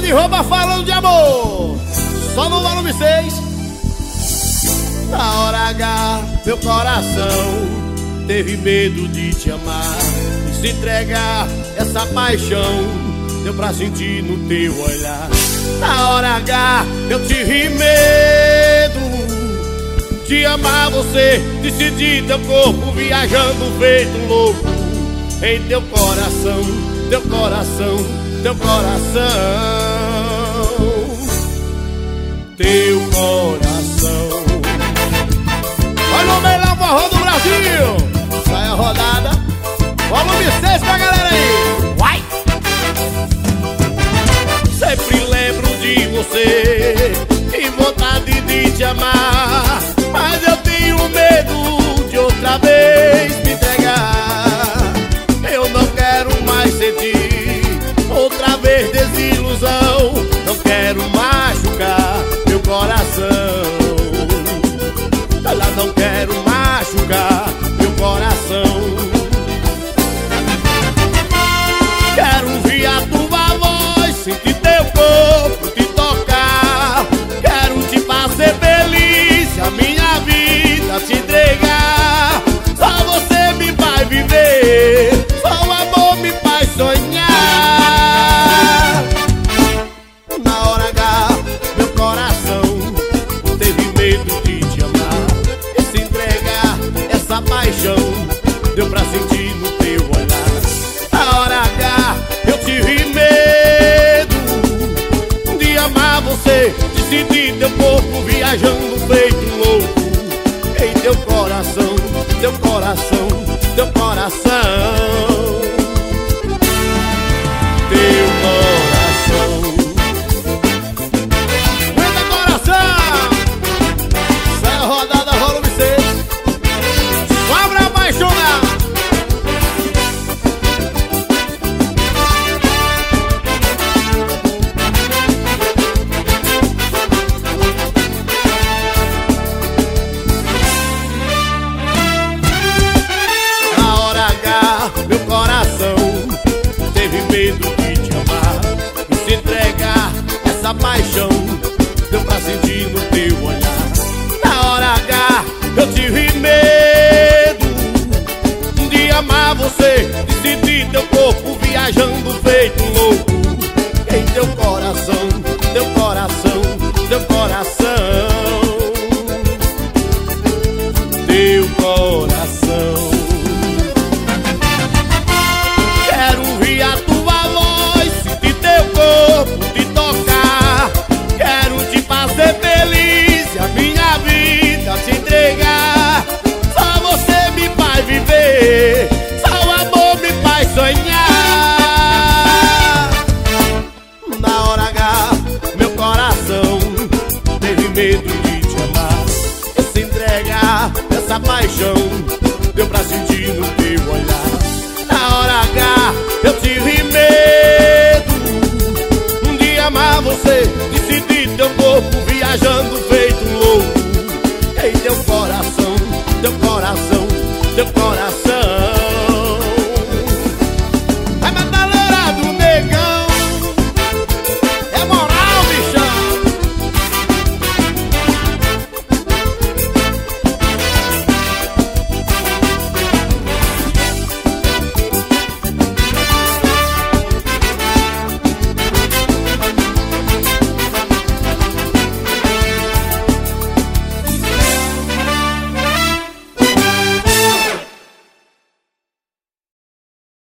de roupa falando de amor. Só no volume 6. Na hora H, meu coração teve medo de te amar e se entregar essa paixão. Deu pra sentir no teu olhar. Na hora H, eu tive medo de amar você, de sentir teu corpo viajando feito louco em teu coração, teu coração, teu coração, teu coração. Olha o melhor forró do Brasil! Sai a rodada, volume 6 pra galera aí! Vai! Sempre lembro de você e vontade de te amar, viver, só o amor me faz sonhar. Na hora H, meu coração teve medo de te amar e se entregar essa paixão. Deu pra sentir no teu olhar. Na hora H, eu tive medo de amar você, de sentir teu corpo viajando feito louco em teu coração, teu coração, teu coração. Paixão. Deu pra sentir no teu olhar. Viajando